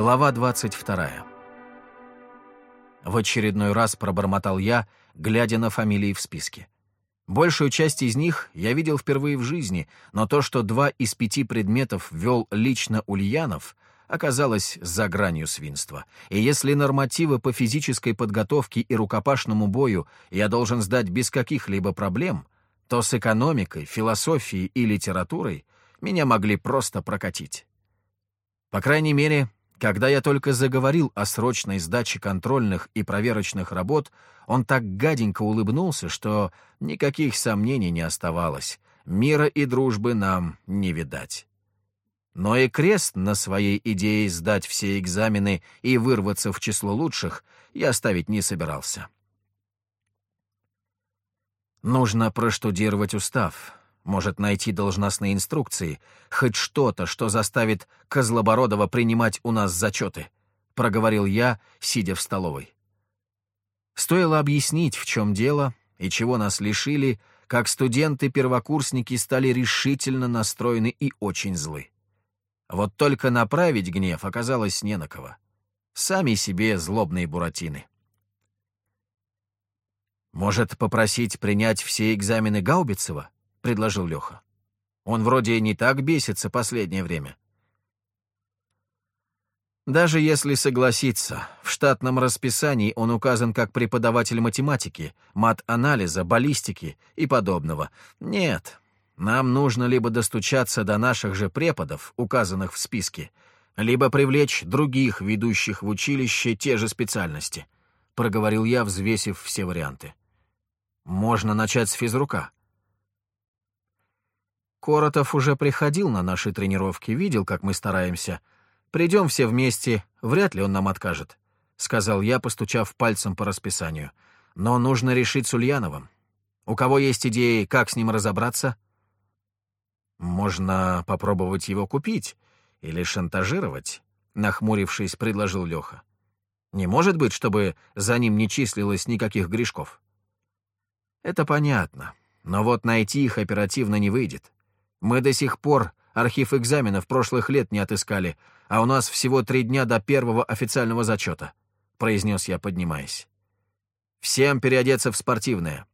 Глава 22. В очередной раз пробормотал я, глядя на фамилии в списке. Большую часть из них я видел впервые в жизни, но то, что два из пяти предметов вел лично Ульянов, оказалось за гранью свинства. И если нормативы по физической подготовке и рукопашному бою я должен сдать без каких-либо проблем, то с экономикой, философией и литературой меня могли просто прокатить. По крайней мере, когда я только заговорил о срочной сдаче контрольных и проверочных работ, он так гаденько улыбнулся, что никаких сомнений не оставалось. Мира и дружбы нам не видать. Но и крест на своей идее сдать все экзамены и вырваться в число лучших я ставить не собирался. Нужно проштудировать устав, может найти должностные инструкции, хоть что-то, что заставит Козлобородова принимать у нас зачеты», — проговорил я, сидя в столовой. Стоило объяснить, в чем дело и чего нас лишили, как студенты-первокурсники стали решительно настроены и очень злы. Вот только направить гнев оказалось не на кого. Сами себе злобные буратины. «Может, попросить принять все экзамены Гаубицева?» — предложил Леха. «Он вроде не так бесится последнее время». Даже если согласиться, в штатном расписании он указан как преподаватель математики, мат-анализа, баллистики и подобного. Нет, нам нужно либо достучаться до наших же преподов, указанных в списке, либо привлечь других ведущих в училище те же специальности, — проговорил я, взвесив все варианты. Можно начать с физрука. Коротов уже приходил на наши тренировки, видел, как мы стараемся. Придем все вместе, вряд ли он нам откажет», — сказал я, постучав пальцем по расписанию. «Но нужно решить с Ульяновым. У кого есть идеи, как с ним разобраться?» «Можно попробовать его купить или шантажировать», — нахмурившись, предложил Леха. «Не может быть, чтобы за ним не числилось никаких грешков». «Это понятно, но вот найти их оперативно не выйдет. Мы до сих пор архив экзаменов прошлых лет не отыскали, а у нас всего три дня до первого официального зачета», — произнес я, поднимаясь. «Всем переодеться в спортивное.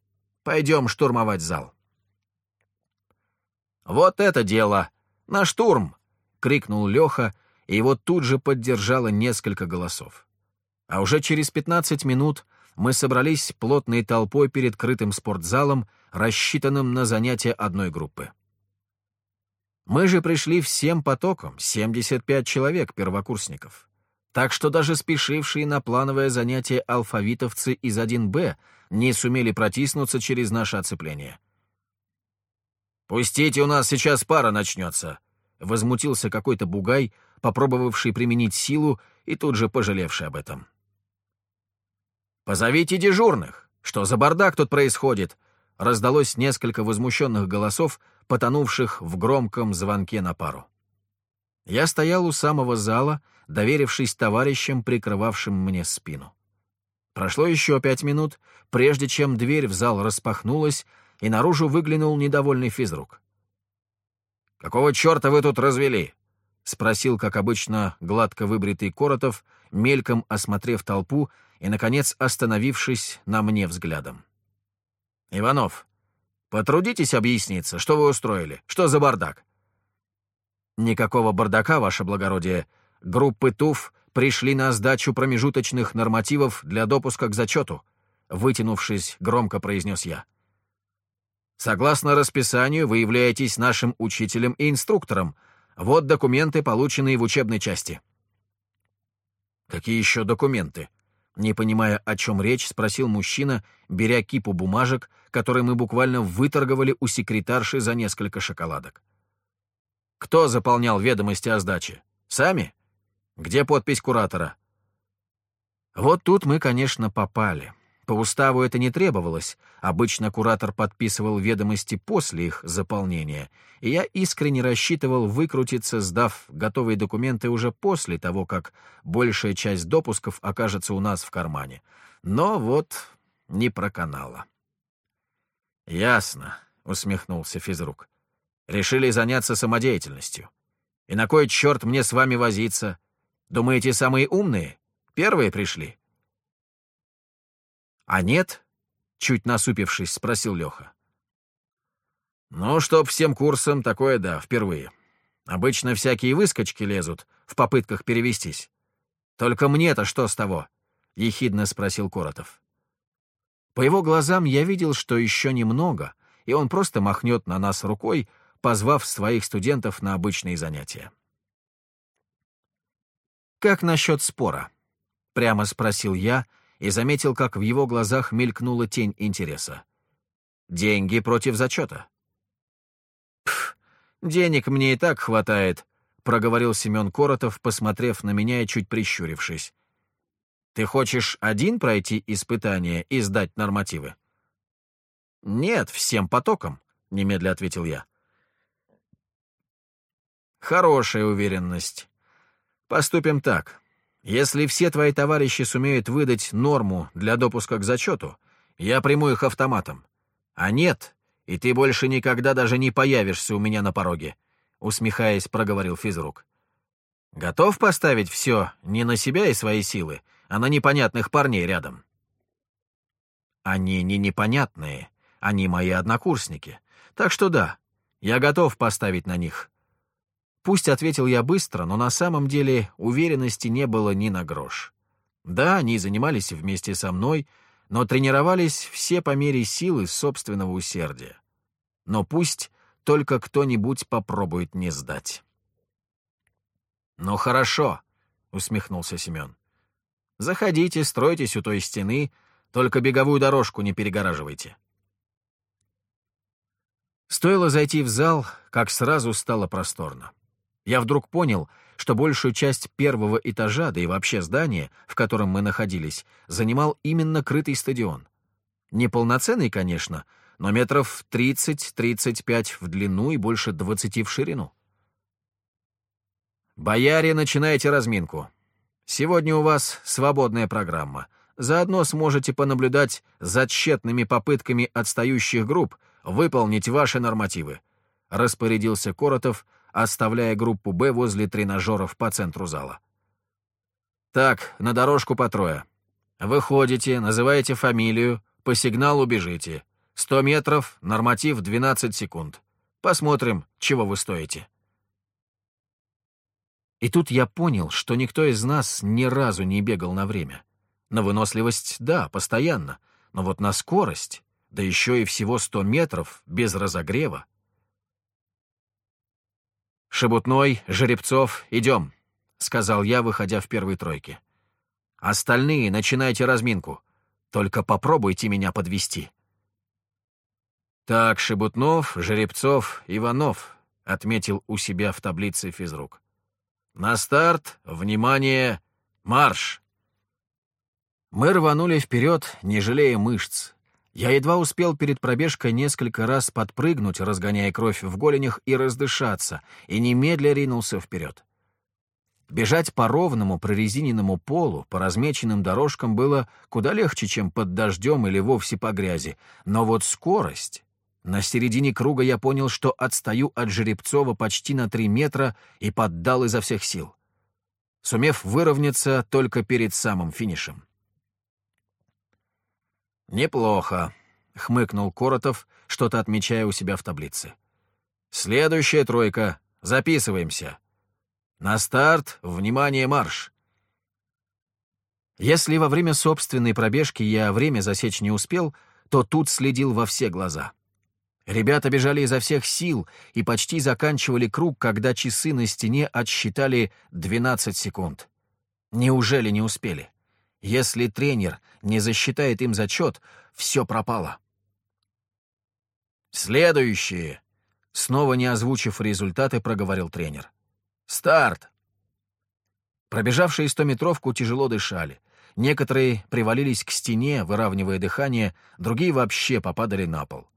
Пойдем штурмовать зал». «Вот это дело! На штурм!» — крикнул Леха, и его тут же поддержало несколько голосов. А уже через пятнадцать минут мы собрались плотной толпой перед крытым спортзалом, рассчитанным на занятия одной группы. Мы же пришли всем потоком, 75 человек первокурсников. Так что даже спешившие на плановое занятие алфавитовцы из 1Б не сумели протиснуться через наше оцепление. «Пустите, у нас сейчас пара начнется», — возмутился какой-то бугай, попробовавший применить силу и тут же пожалевший об этом. «Позовите дежурных! Что за бардак тут происходит?» Раздалось несколько возмущенных голосов, потонувших в громком звонке на пару. Я стоял у самого зала, доверившись товарищам, прикрывавшим мне спину. Прошло еще пять минут, прежде чем дверь в зал распахнулась, и наружу выглянул недовольный физрук. «Какого черта вы тут развели?» — спросил, как обычно, гладко выбритый Коротов, мельком осмотрев толпу и, наконец, остановившись на мне взглядом. «Иванов, Потрудитесь объясниться, что вы устроили, что за бардак?» «Никакого бардака, ваше благородие. Группы ТУФ пришли на сдачу промежуточных нормативов для допуска к зачету», вытянувшись, громко произнес я. «Согласно расписанию, вы являетесь нашим учителем и инструктором. Вот документы, полученные в учебной части». «Какие еще документы?» Не понимая, о чем речь, спросил мужчина, беря кипу бумажек, которые мы буквально выторговали у секретарши за несколько шоколадок. «Кто заполнял ведомости о сдаче? Сами? Где подпись куратора?» Вот тут мы, конечно, попали. По уставу это не требовалось, обычно куратор подписывал ведомости после их заполнения, и я искренне рассчитывал выкрутиться, сдав готовые документы уже после того, как большая часть допусков окажется у нас в кармане. Но вот не проканало. «Ясно», — усмехнулся физрук. «Решили заняться самодеятельностью. И на кой черт мне с вами возиться? Думаете, самые умные? Первые пришли?» «А нет?» — чуть насупившись, спросил Леха. «Ну, чтоб всем курсом, такое да, впервые. Обычно всякие выскочки лезут в попытках перевестись. Только мне-то что с того?» — ехидно спросил Коротов. По его глазам я видел, что еще немного, и он просто махнет на нас рукой, позвав своих студентов на обычные занятия. «Как насчет спора?» — прямо спросил я и заметил, как в его глазах мелькнула тень интереса. «Деньги против зачета». «Пф, денег мне и так хватает», — проговорил Семен Коротов, посмотрев на меня и чуть прищурившись. «Ты хочешь один пройти испытание и сдать нормативы?» «Нет, всем потоком», — немедля ответил я. «Хорошая уверенность. Поступим так. Если все твои товарищи сумеют выдать норму для допуска к зачету, я приму их автоматом. А нет, и ты больше никогда даже не появишься у меня на пороге», — усмехаясь, проговорил физрук. «Готов поставить все не на себя и свои силы, а на непонятных парней рядом?» «Они не непонятные, они мои однокурсники. Так что да, я готов поставить на них». Пусть ответил я быстро, но на самом деле уверенности не было ни на грош. Да, они занимались вместе со мной, но тренировались все по мере силы собственного усердия. Но пусть только кто-нибудь попробует не сдать. «Ну хорошо», — усмехнулся Семен. «Заходите, стройтесь у той стены, только беговую дорожку не перегораживайте». Стоило зайти в зал, как сразу стало просторно. Я вдруг понял, что большую часть первого этажа, да и вообще здания, в котором мы находились, занимал именно крытый стадион. Неполноценный, конечно, но метров 30-35 в длину и больше 20 в ширину. «Бояре, начинайте разминку. Сегодня у вас свободная программа. Заодно сможете понаблюдать за тщетными попытками отстающих групп выполнить ваши нормативы», — распорядился Коротов, оставляя группу «Б» возле тренажеров по центру зала. «Так, на дорожку по трое. Выходите, называете фамилию, по сигналу бежите. Сто метров, норматив 12 секунд. Посмотрим, чего вы стоите». И тут я понял, что никто из нас ни разу не бегал на время. На выносливость — да, постоянно, но вот на скорость да еще и всего сто метров, без разогрева. «Шебутной, Жеребцов, идем», — сказал я, выходя в первой тройке. «Остальные начинайте разминку. Только попробуйте меня подвести. «Так, Шебутнов, Жеребцов, Иванов», — отметил у себя в таблице физрук. «На старт, внимание, марш!» Мы рванули вперед, не жалея мышц, я едва успел перед пробежкой несколько раз подпрыгнуть, разгоняя кровь в голенях и раздышаться, и немедля ринулся вперед. Бежать по ровному прорезиненному полу, по размеченным дорожкам было куда легче, чем под дождем или вовсе по грязи. Но вот скорость... На середине круга я понял, что отстаю от Жеребцова почти на три метра и поддал изо всех сил, сумев выровняться только перед самым финишем. «Неплохо», — хмыкнул Коротов, что-то отмечая у себя в таблице. «Следующая тройка. Записываемся. На старт, внимание, марш!» Если во время собственной пробежки я время засечь не успел, то тут следил во все глаза. Ребята бежали изо всех сил и почти заканчивали круг, когда часы на стене отсчитали 12 секунд. Неужели не успели? Если тренер не засчитает им зачет, все пропало. «Следующие!» — снова не озвучив результаты, проговорил тренер. «Старт!» Пробежавшие стометровку тяжело дышали. Некоторые привалились к стене, выравнивая дыхание, другие вообще попадали на пол.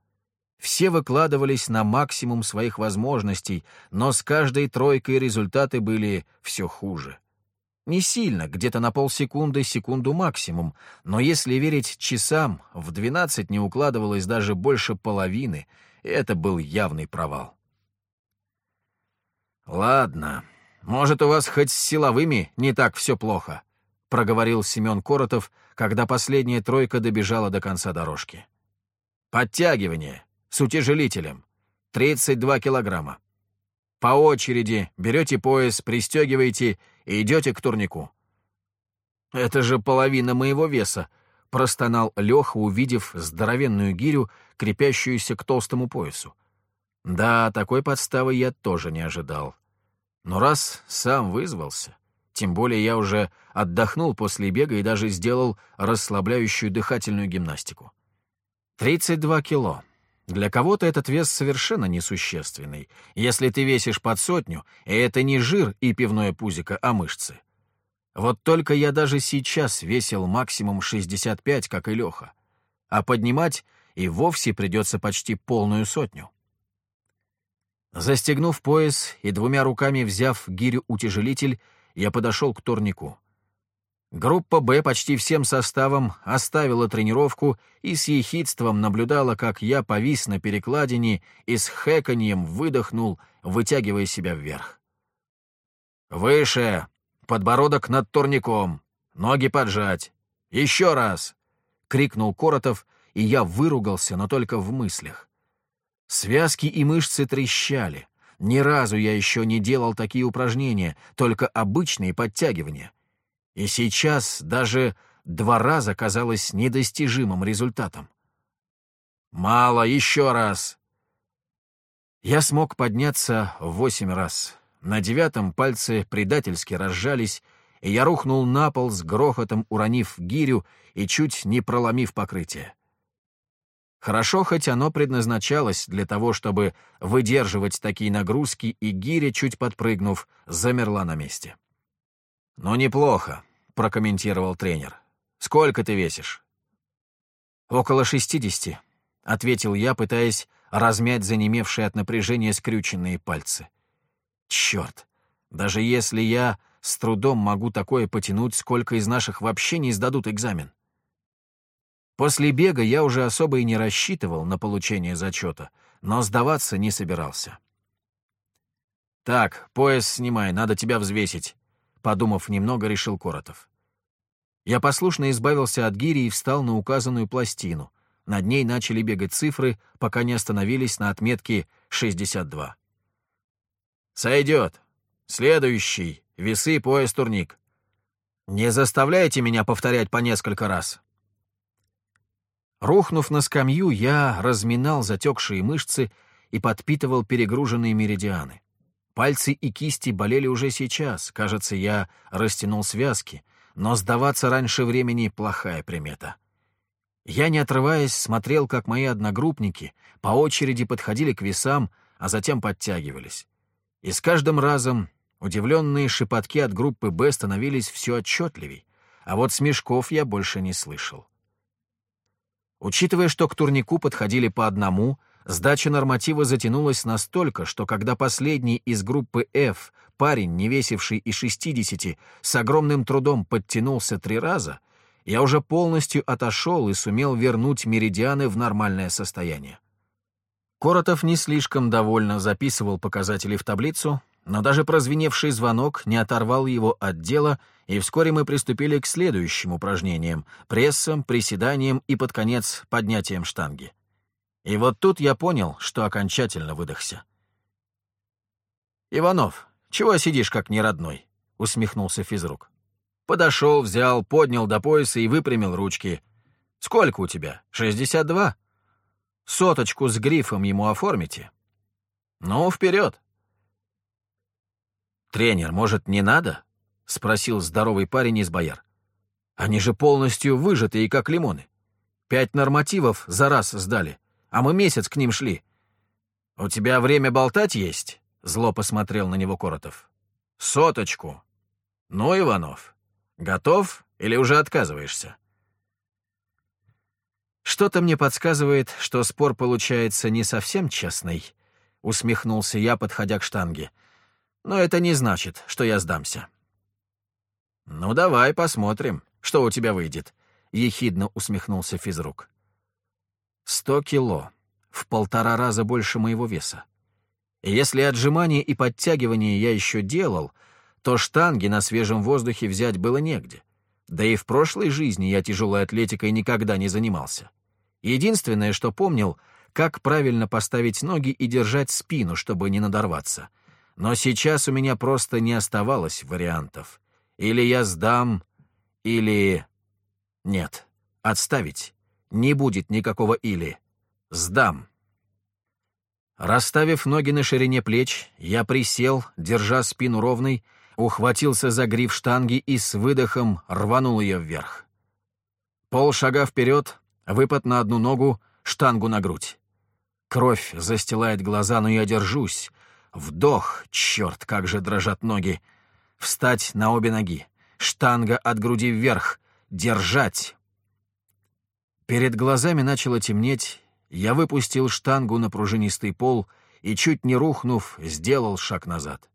Все выкладывались на максимум своих возможностей, но с каждой тройкой результаты были все хуже. Не сильно, где-то на полсекунды, секунду максимум, но если верить часам, в 12 не укладывалось даже больше половины, и это был явный провал. «Ладно, «Может, у вас хоть с силовыми не так все плохо», — проговорил Семен Коротов, когда последняя тройка добежала до конца дорожки. «Подтягивание с утяжелителем. 32 килограмма. По очереди берете пояс, пристегиваете и идете к турнику». «Это же половина моего веса», — простонал Леха, увидев здоровенную гирю, крепящуюся к толстому поясу. Да, такой подставы я тоже не ожидал. Но раз сам вызвался, тем более я уже отдохнул после бега и даже сделал расслабляющую дыхательную гимнастику. 32 кило. Для кого-то этот вес совершенно несущественный. Если ты весишь под сотню, и это не жир и пивное пузико, а мышцы. Вот только я даже сейчас весил максимум 65, как и Леха. А поднимать и вовсе придется почти полную сотню. Застегнув пояс и двумя руками взяв гирю-утяжелитель, я подошел к турнику. Группа «Б» почти всем составом оставила тренировку и с ехидством наблюдала, как я повис на перекладине и с хэканьем выдохнул, вытягивая себя вверх. «Выше! Подбородок над турником! Ноги поджать! Еще раз!» — крикнул Коротов, и я выругался, но только в мыслях. Связки и мышцы трещали. Ни разу я еще не делал такие упражнения, только обычные подтягивания. И сейчас даже два раза казалось недостижимым результатом. «Мало, еще раз!» Я смог подняться восемь раз. На девятом пальцы предательски разжались, и я рухнул на пол с грохотом, уронив гирю и чуть не проломив покрытие. Хорошо, хоть оно предназначалось для того, чтобы выдерживать такие нагрузки, и гиря, чуть подпрыгнув, замерла на месте. «Ну, неплохо», — прокомментировал тренер. «Сколько ты весишь?» «Около шестидесяти», — ответил я, пытаясь размять занемевшие от напряжения скрюченные пальцы. «Черт! Даже если я с трудом могу такое потянуть, сколько из наших вообще не сдадут экзамен?» После бега я уже особо и не рассчитывал на получение зачета, но сдаваться не собирался. «Так, пояс снимай, надо тебя взвесить», — подумав немного, решил Коротов. Я послушно избавился от гири и встал на указанную пластину. Над ней начали бегать цифры, пока не остановились на отметке 62. «Сойдет. Следующий. Весы, пояс, турник. Не заставляйте меня повторять по несколько раз», Рухнув на скамью, я разминал затекшие мышцы и подпитывал перегруженные меридианы. Пальцы и кисти болели уже сейчас, кажется, я растянул связки, но сдаваться раньше времени — плохая примета. Я, не отрываясь, смотрел, как мои одногруппники по очереди подходили к весам, а затем подтягивались. И с каждым разом удивленные шепотки от группы «Б» становились все отчетливей, а вот смешков я больше не слышал. Учитывая, что к турнику подходили по одному, сдача норматива затянулась настолько, что когда последний из группы F, парень, не весивший и 60, с огромным трудом подтянулся три раза, я уже полностью отошел и сумел вернуть меридианы в нормальное состояние. Коротов не слишком довольно записывал показатели в таблицу, но даже прозвеневший звонок не оторвал его от дела, и вскоре мы приступили к следующим упражнениям — прессам, приседаниям и, под конец, поднятием штанги. И вот тут я понял, что окончательно выдохся. «Иванов, чего сидишь как неродной?» — усмехнулся физрук. Подошел, взял, поднял до пояса и выпрямил ручки. «Сколько у тебя? Шестьдесят два? Соточку с грифом ему оформите?» «Ну, вперед!» «Тренер, может, не надо?» — спросил здоровый парень из бояр. «Они же полностью выжатые, как лимоны. Пять нормативов за раз сдали, а мы месяц к ним шли. У тебя время болтать есть?» — зло посмотрел на него Коротов. «Соточку. Ну, Иванов, готов или уже отказываешься?» «Что-то мне подсказывает, что спор получается не совсем честный», — усмехнулся я, подходя к штанге. Но это не значит, что я сдамся. «Ну, давай посмотрим, что у тебя выйдет», — ехидно усмехнулся физрук. «Сто кило. В полтора раза больше моего веса. И если отжимания и подтягивания я еще делал, то штанги на свежем воздухе взять было негде. Да и в прошлой жизни я тяжелой атлетикой никогда не занимался. Единственное, что помнил, как правильно поставить ноги и держать спину, чтобы не надорваться. Но сейчас у меня просто не оставалось вариантов. Или я сдам, или... Нет, отставить. Не будет никакого «или». Сдам. Расставив ноги на ширине плеч, я присел, держа спину ровной, ухватился за гриф штанги и с выдохом рванул ее вверх. Пол шага вперед, выпад на одну ногу, штангу на грудь. Кровь застилает глаза, но я держусь. Вдох, черт, как же дрожат ноги. Встать на обе ноги. Штанга от груди вверх. Держать. Перед глазами начало темнеть. Я выпустил штангу на пружинистый пол и, чуть не рухнув, сделал шаг назад.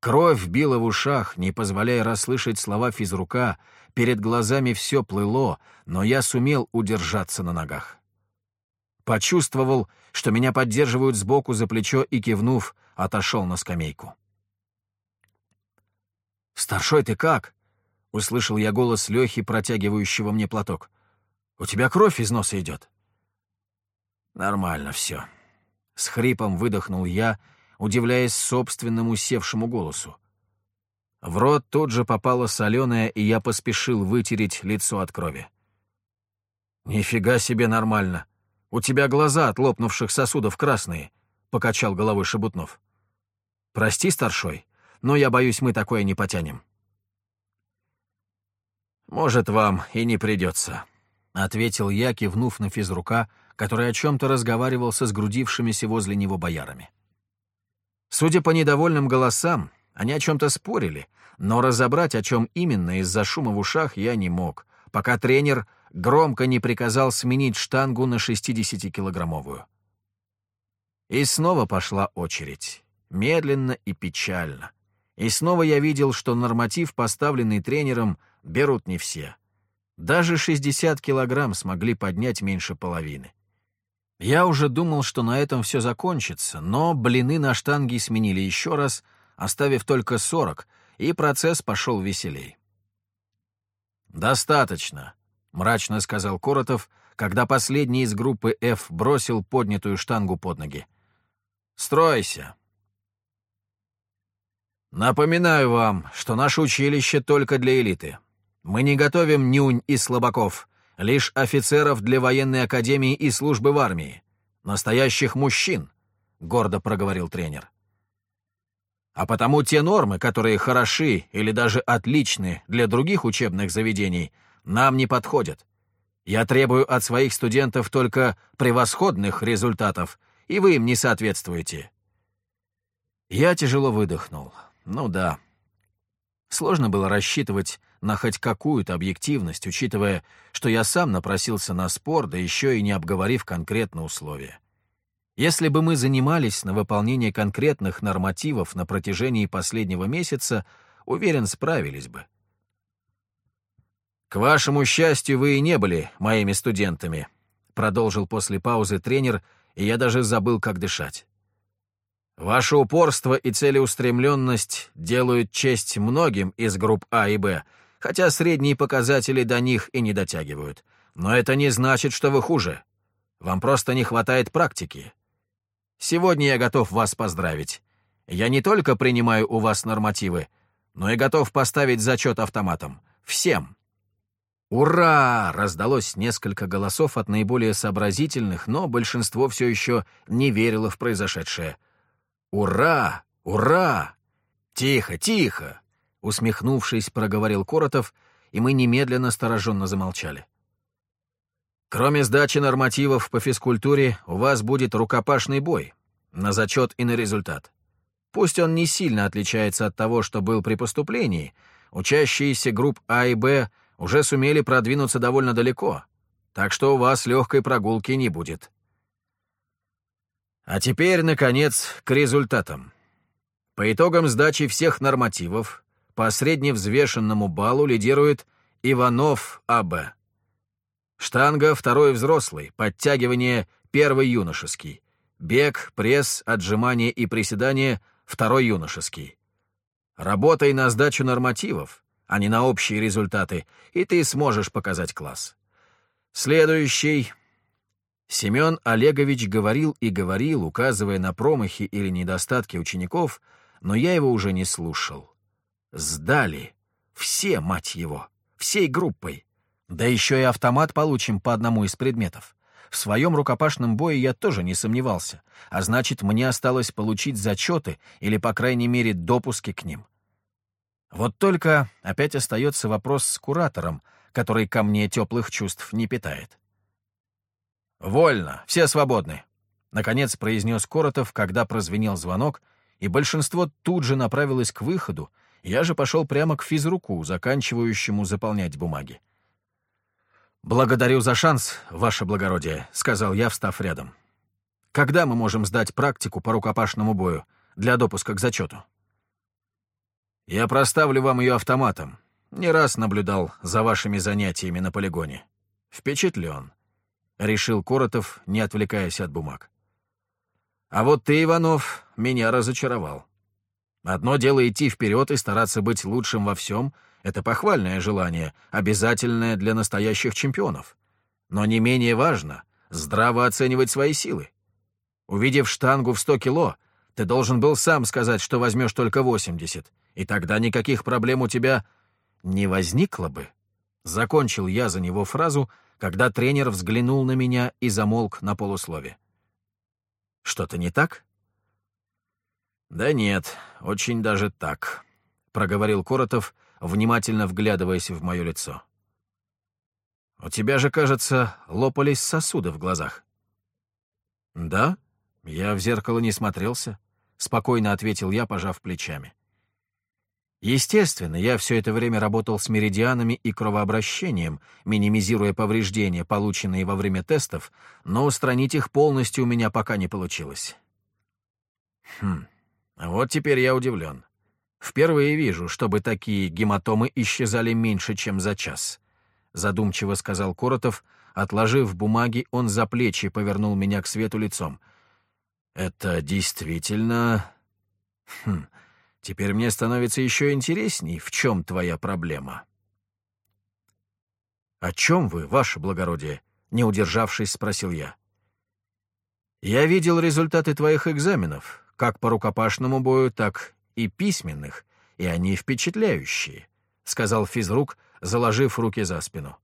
Кровь била в ушах, не позволяя расслышать слова физрука, перед глазами все плыло, но я сумел удержаться на ногах. Почувствовал, что меня поддерживают сбоку за плечо и, кивнув, отошел на скамейку. «Старшой, ты как?» — услышал я голос Лехи, протягивающего мне платок. «У тебя кровь из носа идет». «Нормально все». С хрипом выдохнул я, удивляясь собственному севшему голосу. В рот тут же попало соленое, и я поспешил вытереть лицо от крови. «Нифига себе нормально! У тебя глаза от лопнувших сосудов красные», — покачал головой Шебутнов. «Прости, старшой, но я боюсь, мы такое не потянем». «Может, вам и не придется», — ответил я, кивнув на физрука, который о чем-то разговаривал со сгрудившимися возле него боярами. Судя по недовольным голосам, они о чем-то спорили, но разобрать, о чем именно из-за шума в ушах, я не мог, пока тренер громко не приказал сменить штангу на 60-килограммовую. И снова пошла очередь. Медленно и печально. И снова я видел, что норматив, поставленный тренером, берут не все. Даже 60 килограмм смогли поднять меньше половины. Я уже думал, что на этом все закончится, но блины на штанге сменили еще раз, оставив только 40, и процесс пошел веселей. «Достаточно», — мрачно сказал Коротов, когда последний из группы F бросил поднятую штангу под ноги. «Стройся!» «Напоминаю вам, что наше училище только для элиты. Мы не готовим нюнь и слабаков, лишь офицеров для военной академии и службы в армии. Настоящих мужчин», — гордо проговорил тренер. А потому те нормы, которые хороши или даже отличны для других учебных заведений, нам не подходят. Я требую от своих студентов только превосходных результатов, и вы им не соответствуете. Я тяжело выдохнул. Ну да. Сложно было рассчитывать на хоть какую-то объективность, учитывая, что я сам напросился на спор, да еще и не обговорив конкретно условия. Если бы мы занимались на выполнение конкретных нормативов на протяжении последнего месяца, уверен, справились бы. «К вашему счастью, вы и не были моими студентами», — продолжил после паузы тренер, и я даже забыл, как дышать. «Ваше упорство и целеустремленность делают честь многим из групп А и Б, хотя средние показатели до них и не дотягивают. Но это не значит, что вы хуже. Вам просто не хватает практики. Сегодня я готов вас поздравить. Я не только принимаю у вас нормативы, но и готов поставить зачет автоматом. Всем!» «Ура!» — раздалось несколько голосов от наиболее сообразительных, но большинство все еще не верило в произошедшее. «Ура! Ура!» «Тихо, тихо!» — усмехнувшись, проговорил Коротов, и мы немедленно стороженно замолчали. «Кроме сдачи нормативов по физкультуре, у вас будет рукопашный бой, на зачет и на результат. Пусть он не сильно отличается от того, что был при поступлении, учащиеся групп А и Б — уже сумели продвинуться довольно далеко, так что у вас легкой прогулки не будет. А теперь, наконец, к результатам. По итогам сдачи всех нормативов по средневзвешенному баллу лидирует Иванов А.Б. Штанга — второй взрослый, подтягивание — первый юношеский, бег, пресс, отжимание и приседание — второй юношеский. Работай на сдачу нормативов, а не на общие результаты, и ты сможешь показать класс. Следующий. Семен Олегович говорил и говорил, указывая на промахи или недостатки учеников, но я его уже не слушал. Сдали. Все, мать его. Всей группой. Да еще и автомат получим по одному из предметов. В своем рукопашном бое я тоже не сомневался, а значит, мне осталось получить зачеты или, по крайней мере, допуски к ним. Вот только опять остается вопрос с куратором, который ко мне теплых чувств не питает. «Вольно, все свободны», — наконец произнес Коротов, когда прозвенел звонок, и большинство тут же направилось к выходу, я же пошел прямо к физруку, заканчивающему заполнять бумаги. «Благодарю за шанс, ваше благородие», — сказал я, встав рядом. «Когда мы можем сдать практику по рукопашному бою для допуска к зачету?» «Я проставлю вам ее автоматом. Не раз наблюдал за вашими занятиями на полигоне. Впечатлен», — решил Коротов, не отвлекаясь от бумаг. «А вот ты, Иванов, меня разочаровал. Одно дело идти вперед и стараться быть лучшим во всем — это похвальное желание, обязательное для настоящих чемпионов. Но не менее важно — здраво оценивать свои силы. Увидев штангу в 100 кило, ты должен был сам сказать, что возьмешь только 80, и тогда никаких проблем у тебя не возникло бы. Закончил я за него фразу, когда тренер взглянул на меня и замолк на полуслове. «Что-то не так?» «Да нет, очень даже так», — проговорил Коротов, — внимательно вглядываясь в мое лицо. «У тебя же, кажется, лопались сосуды в глазах». «Да? Я в зеркало не смотрелся», — спокойно ответил я, пожав плечами. Естественно, я все это время работал с меридианами и кровообращением, минимизируя повреждения, полученные во время тестов, но устранить их полностью у меня пока не получилось. Хм, вот теперь я удивлен. Впервые вижу, чтобы такие гематомы исчезали меньше, чем за час. Задумчиво сказал Коротов, отложив бумаги, он за плечи повернул меня к свету лицом. Это действительно... Хм, теперь мне становится еще интересней, в чем твоя проблема. «О чем вы, ваше благородие?» — не удержавшись, спросил я. «Я видел результаты твоих экзаменов, как по рукопашному бою, так и письменных, и они впечатляющие», — сказал физрук, заложив руки за спину.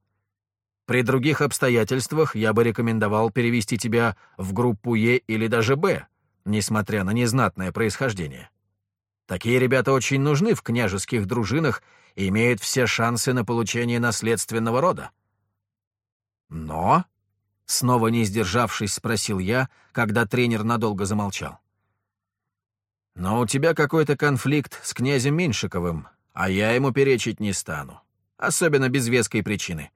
«При других обстоятельствах я бы рекомендовал перевести тебя в группу Е или даже Б, несмотря на незнатное происхождение. Такие ребята очень нужны в княжеских дружинах и имеют все шансы на получение наследственного рода». «Но?» — снова не сдержавшись, спросил я, когда тренер надолго замолчал. Но у тебя какой-то конфликт с князем Меньшиковым, а я ему перечить не стану. Особенно без веской причины.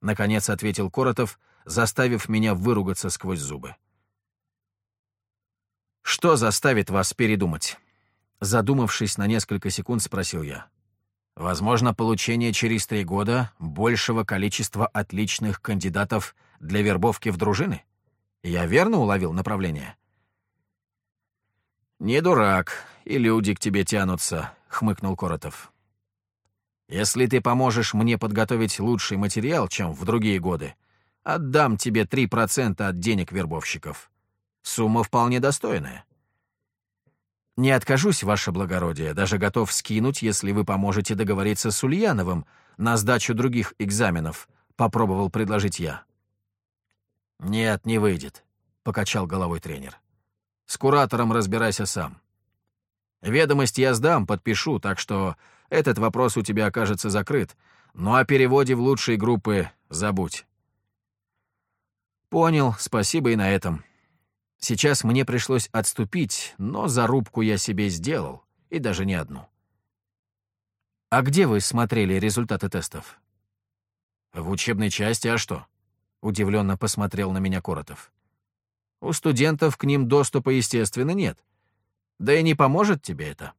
Наконец ответил Коротов, заставив меня выругаться сквозь зубы. «Что заставит вас передумать?» Задумавшись на несколько секунд, спросил я. «Возможно, получение через три года большего количества отличных кандидатов для вербовки в дружины? Я верно уловил направление?» «Не дурак, и люди к тебе тянутся», — хмыкнул Коротов. «Если ты поможешь мне подготовить лучший материал, чем в другие годы, отдам тебе 3% от денег вербовщиков. Сумма вполне достойная». «Не откажусь, ваше благородие, даже готов скинуть, если вы поможете договориться с Ульяновым на сдачу других экзаменов», — попробовал предложить я. «Нет, не выйдет», — покачал головой тренер. С куратором разбирайся сам. Ведомости я сдам, подпишу, так что этот вопрос у тебя окажется закрыт. Ну о переводе в лучшие группы забудь. Понял, спасибо и на этом. Сейчас мне пришлось отступить, но зарубку я себе сделал, и даже не одну. А где вы смотрели результаты тестов? В учебной части, а что? Удивленно посмотрел на меня Коротов. У студентов к ним доступа, естественно, нет. Да и не поможет тебе это.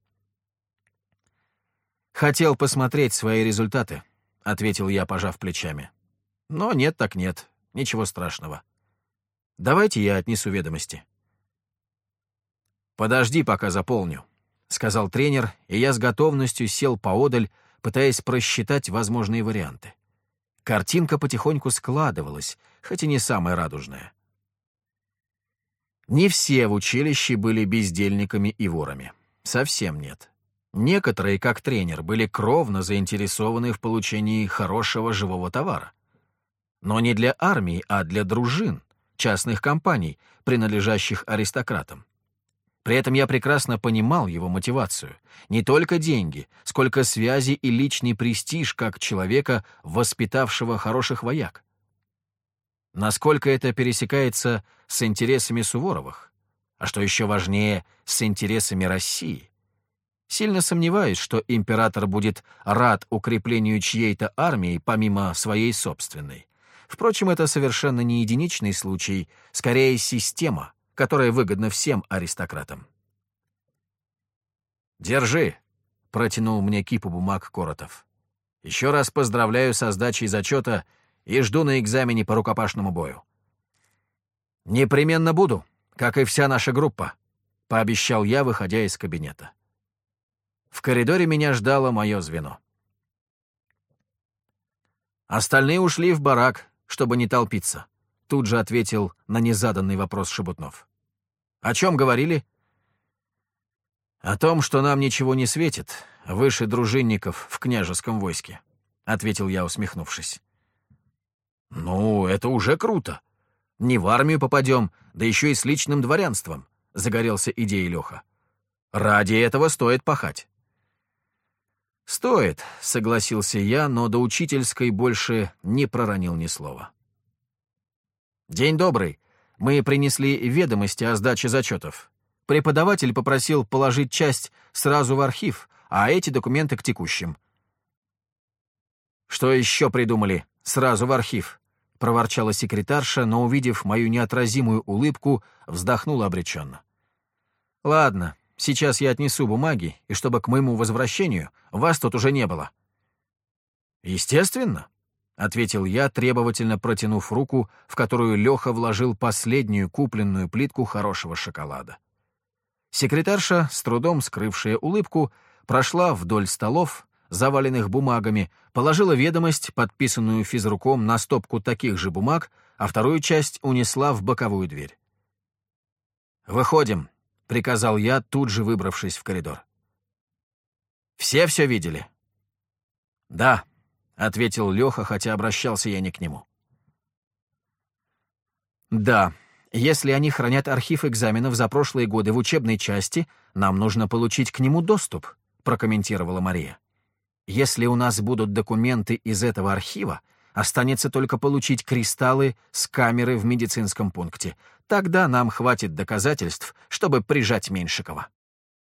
«Хотел посмотреть свои результаты», — ответил я, пожав плечами. «Но нет так нет, ничего страшного. Давайте я отнесу ведомости». «Подожди, пока заполню», — сказал тренер, и я с готовностью сел поодаль, пытаясь просчитать возможные варианты. Картинка потихоньку складывалась, хоть и не самая радужная. Не все в училище были бездельниками и ворами. Совсем нет. Некоторые, как тренер, были кровно заинтересованы в получении хорошего живого товара. Но не для армии, а для дружин, частных компаний, принадлежащих аристократам. При этом я прекрасно понимал его мотивацию. Не только деньги, сколько связи и личный престиж как человека, воспитавшего хороших вояк. Насколько это пересекается с интересами Суворовых? А что еще важнее, с интересами России? Сильно сомневаюсь, что император будет рад укреплению чьей-то армии помимо своей собственной. Впрочем, это совершенно не единичный случай, скорее система — которая выгодна всем аристократам. «Держи», — протянул мне кипу бумаг Коротов. «Еще раз поздравляю со сдачей зачета и жду на экзамене по рукопашному бою». «Непременно буду, как и вся наша группа», — пообещал я, выходя из кабинета. В коридоре меня ждало мое звено. Остальные ушли в барак, чтобы не толпиться. Тут же ответил на незаданный вопрос Шебутнов. «О чем говорили?» «О том, что нам ничего не светит, выше дружинников в княжеском войске», — ответил я, усмехнувшись. «Ну, это уже круто. Не в армию попадем, да еще и с личным дворянством», — загорелся идеей Леха. «Ради этого стоит пахать». «Стоит», — согласился я, но до учительской больше не проронил ни слова. «День добрый. Мы принесли ведомости о сдаче зачетов. Преподаватель попросил положить часть сразу в архив, а эти документы к текущим». «Что еще придумали? Сразу в архив?» — проворчала секретарша, но, увидев мою неотразимую улыбку, вздохнула обреченно. «Ладно, сейчас я отнесу бумаги, и чтобы к моему возвращению вас тут уже не было». «Естественно», — ответил я, требовательно протянув руку, в которую Леха вложил последнюю купленную плитку хорошего шоколада. Секретарша, с трудом скрывшая улыбку, прошла вдоль столов, заваленных бумагами, положила ведомость, подписанную физруком, на стопку таких же бумаг, а вторую часть унесла в боковую дверь. «Выходим», — приказал я, тут же выбравшись в коридор. «Все все видели?» «Да», — ответил Леха, хотя обращался я не к нему. «Да, если они хранят архив экзаменов за прошлые годы в учебной части, нам нужно получить к нему доступ», — прокомментировала Мария. «Если у нас будут документы из этого архива, останется только получить кристаллы с камеры в медицинском пункте. Тогда нам хватит доказательств, чтобы прижать Меньшикова».